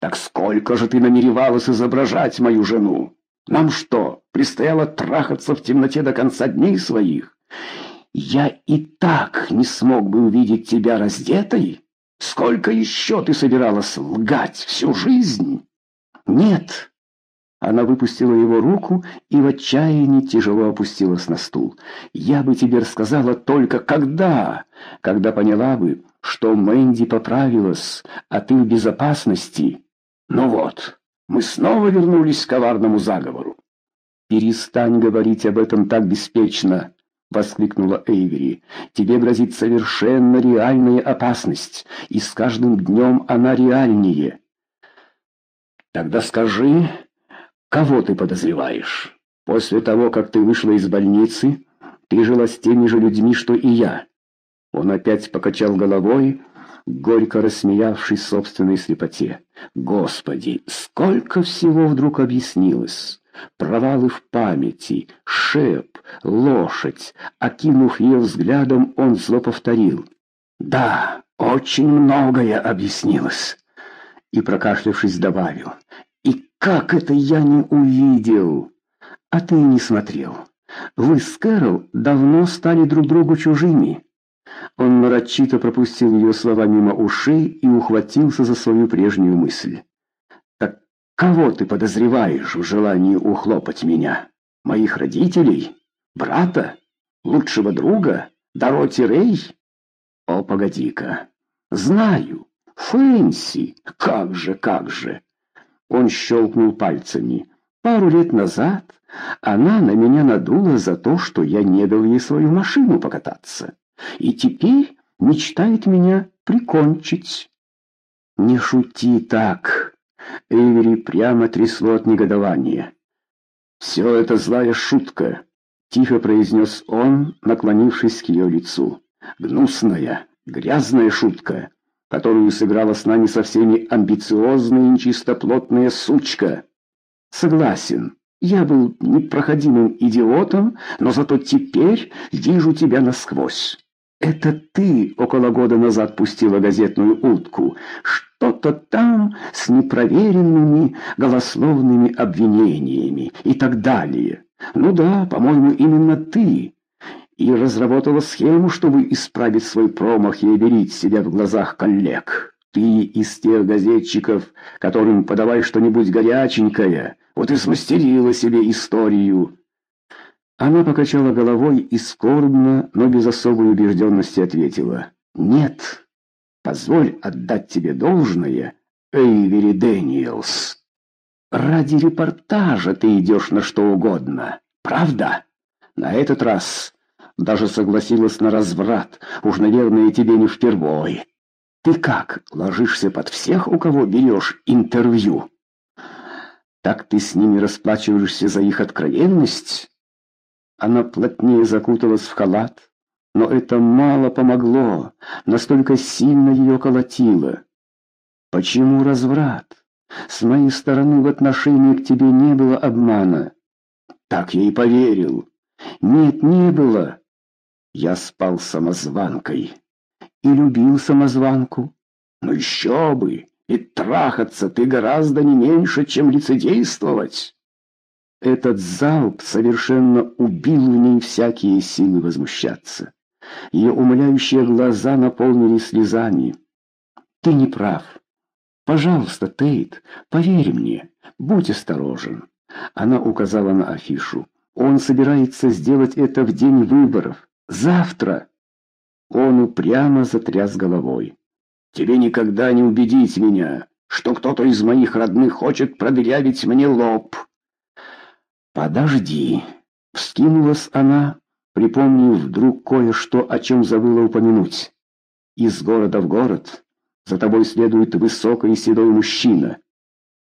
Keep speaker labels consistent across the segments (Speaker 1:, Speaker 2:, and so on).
Speaker 1: Так сколько же ты намеревалась изображать мою жену? Нам что, предстояло трахаться в темноте до конца дней своих? Я и так не смог бы увидеть тебя раздетой? Сколько еще ты собиралась лгать всю жизнь? Нет. Она выпустила его руку и в отчаянии тяжело опустилась на стул. Я бы тебе рассказала только когда, когда поняла бы, что Мэнди поправилась, а ты в безопасности. Ну вот, мы снова вернулись к коварному заговору. Перестань говорить об этом так беспечно. — воскликнула Эйвери. «Тебе грозит совершенно реальная опасность, и с каждым днем она реальнее». «Тогда скажи, кого ты подозреваешь? После того, как ты вышла из больницы, ты жила с теми же людьми, что и я». Он опять покачал головой, горько рассмеявшись собственной слепоте. «Господи, сколько всего вдруг объяснилось!» провалы в памяти, шеп, лошадь. Окинув ее взглядом, он зло повторил. «Да, очень многое объяснилось». И, прокашлявшись, добавил. «И как это я не увидел?» «А ты не смотрел. Вы с Кэрол давно стали друг другу чужими». Он нарочито пропустил ее слова мимо ушей и ухватился за свою прежнюю мысль. Кого ты подозреваешь в желании ухлопать меня? Моих родителей? Брата? Лучшего друга? Дороти Рей? О, погоди-ка. Знаю. Фэнси. Как же, как же. Он щелкнул пальцами. Пару лет назад она на меня надула за то, что я не дал ей свою машину покататься. И теперь мечтает меня прикончить. Не шути так. Эйвери прямо трясло от негодования. «Все это злая шутка», — тихо произнес он, наклонившись к ее лицу. «Гнусная, грязная шутка, которую сыграла с нами со всеми амбициозная и нечистоплотная сучка». «Согласен, я был непроходимым идиотом, но зато теперь вижу тебя насквозь». «Это ты около года назад пустила газетную утку. Что-то там с непроверенными голословными обвинениями и так далее. Ну да, по-моему, именно ты. И разработала схему, чтобы исправить свой промах и обелить себя в глазах коллег. Ты из тех газетчиков, которым подавай что-нибудь горяченькое. Вот и смастерила себе историю». Она покачала головой и скорбно, но без особой убежденности ответила. «Нет, позволь отдать тебе должное, Эйвери Дэниелс. Ради репортажа ты идешь на что угодно, правда? На этот раз даже согласилась на разврат, уж, наверное, тебе не впервой. Ты как, ложишься под всех, у кого берешь интервью? Так ты с ними расплачиваешься за их откровенность?» Она плотнее закуталась в халат, но это мало помогло, настолько сильно ее колотило. Почему разврат? С моей стороны в отношении к тебе не было обмана. Так я и поверил. Нет, не было. Я спал самозванкой и любил самозванку. Ну еще бы, и трахаться ты гораздо не меньше, чем лицедействовать. Этот залп совершенно убил в ней всякие силы возмущаться. Ее умоляющие глаза наполнились слезами. «Ты не прав. Пожалуйста, Тейт, поверь мне, будь осторожен». Она указала на афишу. «Он собирается сделать это в день выборов. Завтра!» Он упрямо затряс головой. «Тебе никогда не убедить меня, что кто-то из моих родных хочет продырявить мне лоб». «Подожди!» — вскинулась она, припомнив вдруг кое-что, о чем забыла упомянуть. «Из города в город за тобой следует высокий и седой мужчина».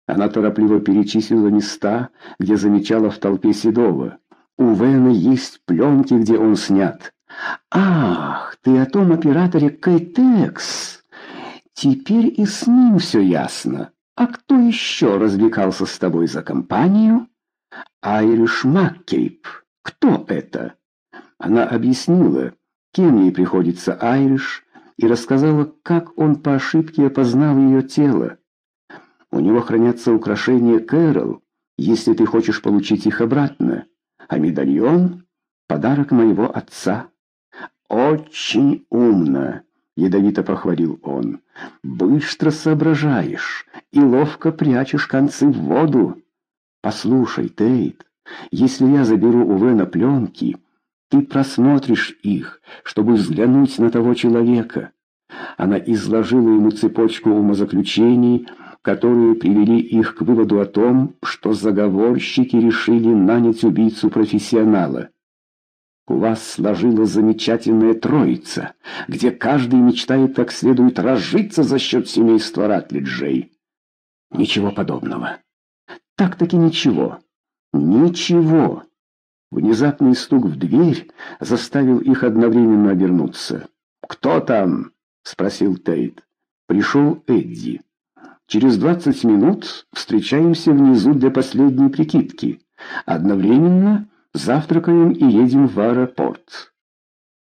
Speaker 1: Она торопливо перечислила места, где замечала в толпе седого. У Вена есть пленки, где он снят. «Ах, ты о том операторе Кейтекс! Теперь и с ним все ясно. А кто еще развлекался с тобой за компанию?» Айриш Маккейп. Кто это? Она объяснила, кем ей приходится Айриш, и рассказала, как он по ошибке опознал ее тело. У него хранятся украшения Кэрол, если ты хочешь получить их обратно. А медальон — подарок моего отца. Очень умно, — ядовито похвалил он. Быстро соображаешь и ловко прячешь концы в воду. Послушай, Тейт, если я заберу у Вена пленки, ты просмотришь их, чтобы взглянуть на того человека. Она изложила ему цепочку умозаключений, которые привели их к выводу о том, что заговорщики решили нанять убийцу-профессионала. У вас сложилась замечательная троица, где каждый мечтает как следует разжиться за счет семейства Ратлиджей. Ничего подобного. Так-таки ничего. Ничего. Внезапный стук в дверь заставил их одновременно обернуться. «Кто там?» — спросил Тейт. Пришел Эдди. Через двадцать минут встречаемся внизу для последней прикидки. Одновременно завтракаем и едем в аэропорт.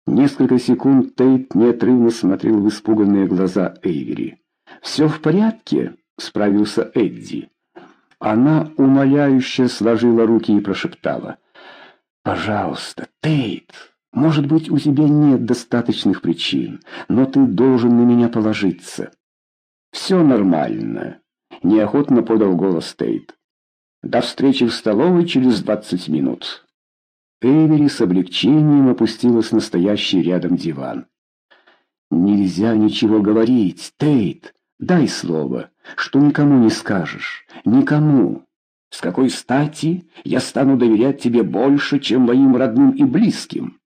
Speaker 1: Несколько секунд Тейт неотрывно смотрел в испуганные глаза Эйвери. «Все в порядке?» — справился Эдди. Она умоляюще сложила руки и прошептала. «Пожалуйста, Тейт, может быть, у тебя нет достаточных причин, но ты должен на меня положиться». «Все нормально», — неохотно подал голос Тейт. «До встречи в столовой через двадцать минут». Эвери с облегчением опустилась на стоящий рядом диван. «Нельзя ничего говорить, Тейт. Дай слово, что никому не скажешь. Никому. С какой стати я стану доверять тебе больше, чем моим родным и близким?»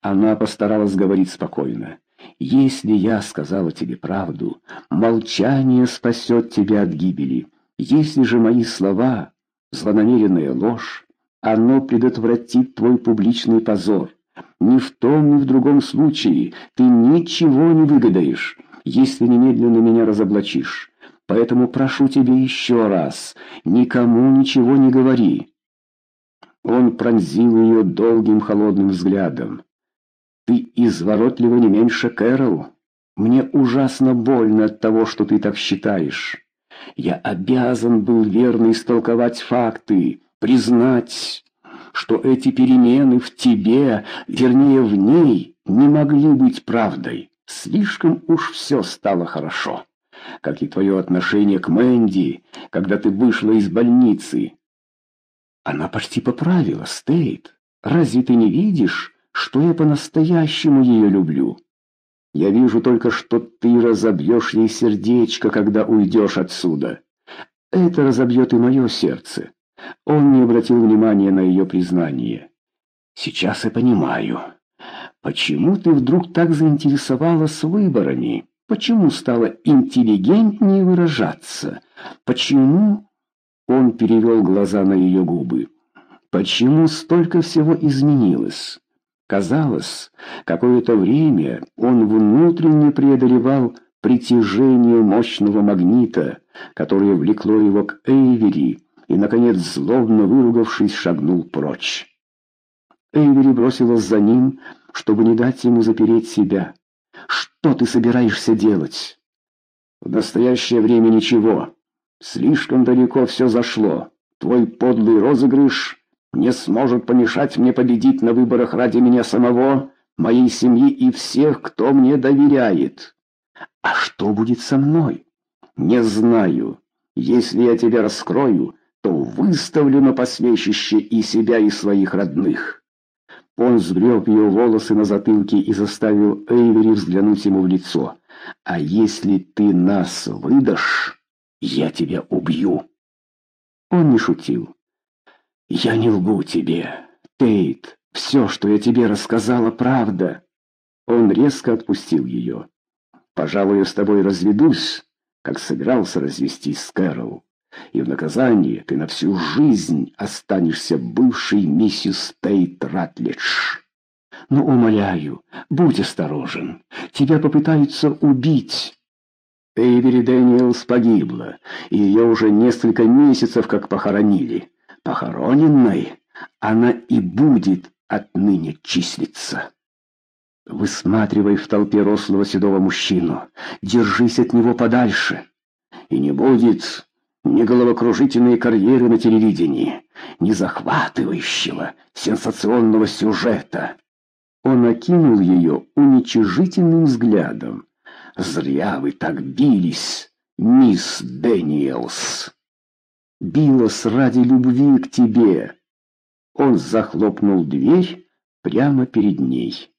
Speaker 1: Она постаралась говорить спокойно. Если я сказала тебе правду, молчание спасет тебя от гибели. Если же мои слова — злонамеренная ложь, оно предотвратит твой публичный позор. Ни в том, ни в другом случае ты ничего не выгадаешь, если немедленно меня разоблачишь. Поэтому прошу тебя еще раз, никому ничего не говори». Он пронзил ее долгим холодным взглядом. Ты изворотлива не меньше Кэрол. Мне ужасно больно от того, что ты так считаешь. Я обязан был верно истолковать факты, признать, что эти перемены в тебе, вернее в ней, не могли быть правдой. Слишком уж все стало хорошо. Как и твое отношение к Мэнди, когда ты вышла из больницы. Она почти поправила, Стейт. Разве ты не видишь, что я по-настоящему ее люблю. Я вижу только, что ты разобьешь ей сердечко, когда уйдешь отсюда. Это разобьет и мое сердце. Он не обратил внимания на ее признание. Сейчас я понимаю. Почему ты вдруг так заинтересовалась выборами? Почему стала интеллигентнее выражаться? Почему... Он перевел глаза на ее губы. Почему столько всего изменилось? Казалось, какое-то время он внутренне преодолевал притяжение мощного магнита, которое влекло его к Эйвери, и, наконец, злобно выругавшись, шагнул прочь. Эйвери бросилась за ним, чтобы не дать ему запереть себя. «Что ты собираешься делать?» «В настоящее время ничего. Слишком далеко все зашло. Твой подлый розыгрыш не сможет помешать мне победить на выборах ради меня самого, моей семьи и всех, кто мне доверяет. А что будет со мной? Не знаю. Если я тебя раскрою, то выставлю на посмешище и себя, и своих родных. Он сгреб ее волосы на затылке и заставил Эйвери взглянуть ему в лицо. «А если ты нас выдашь, я тебя убью!» Он не шутил. «Я не лгу тебе, Тейт. Все, что я тебе рассказала, правда». Он резко отпустил ее. «Пожалуй, я с тобой разведусь, как собирался развестись с Кэрол. И в наказание ты на всю жизнь останешься бывшей миссис Тейт Ратлидж. Но, умоляю, будь осторожен. Тебя попытаются убить». Эйвери Дэниелс погибла, и ее уже несколько месяцев как похоронили похороненной она и будет отныне числиться. Высматривай в толпе рослого седого мужчину, держись от него подальше. И не будет ни головокружительные карьеры на телевидении, ни захватывающего, сенсационного сюжета. Он окинул ее уничижительным взглядом. «Зря вы так бились, мисс Дэниелс!» «Билась ради любви к тебе!» Он захлопнул дверь прямо перед ней.